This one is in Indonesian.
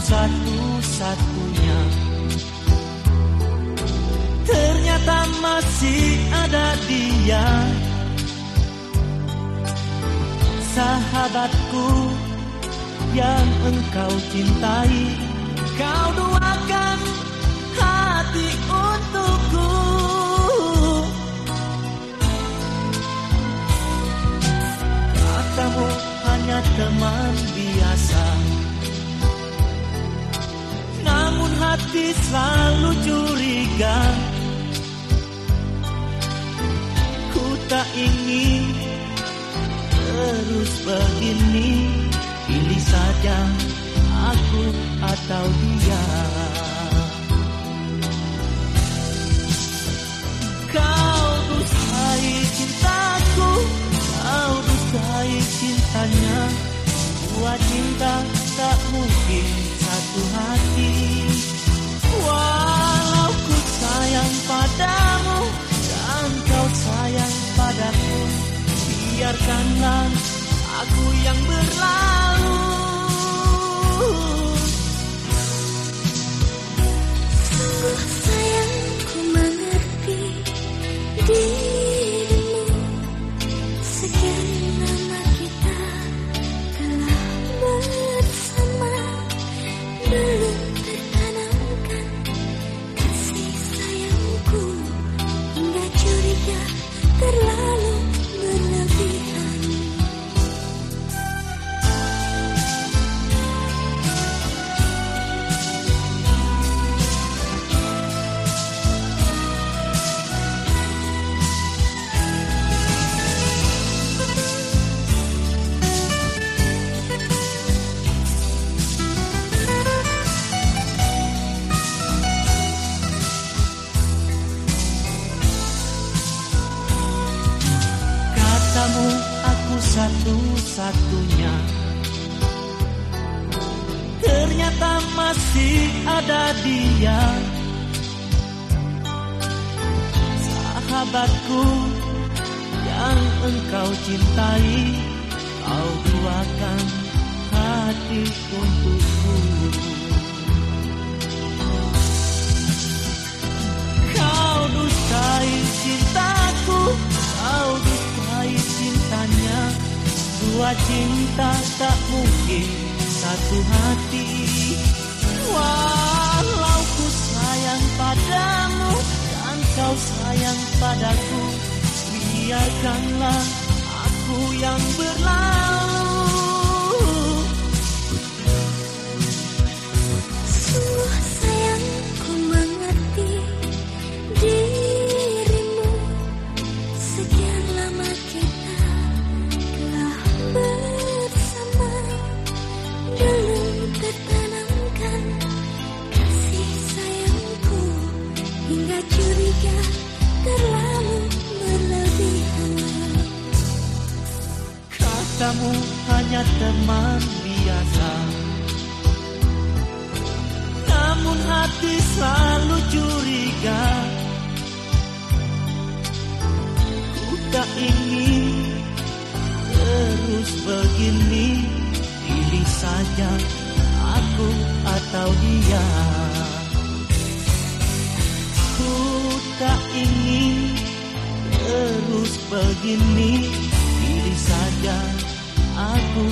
satu-satunya. Ternyata masih ada dia. Sahabatku yang engkau cintai. Kau doakan hati untukku. Katamu hanya teman biasa hati selalu curiga. Ku tak ingin terus begini. Pilih saja aku atau dia. Kau dustai cintaku Kau dustai cintanya. Dua cinta tak mungkin satu hati Biarkanlah aku yang berlalu satu-satunya. Ternyata masih ada dia. Sahabatku yang engkau cintai Kau duakan hati untukku cinta tak mungkin satu hati. Walau ku sayang padamu Dan kau sayang padaku Biarkanlah aku yang berlalu Katamu hanya teman biasa. Namun hati selalu curiga. Ku tak ingin terus begini. Pilih saja aku atau dia. Ku tak ingin terus begini aku atau dia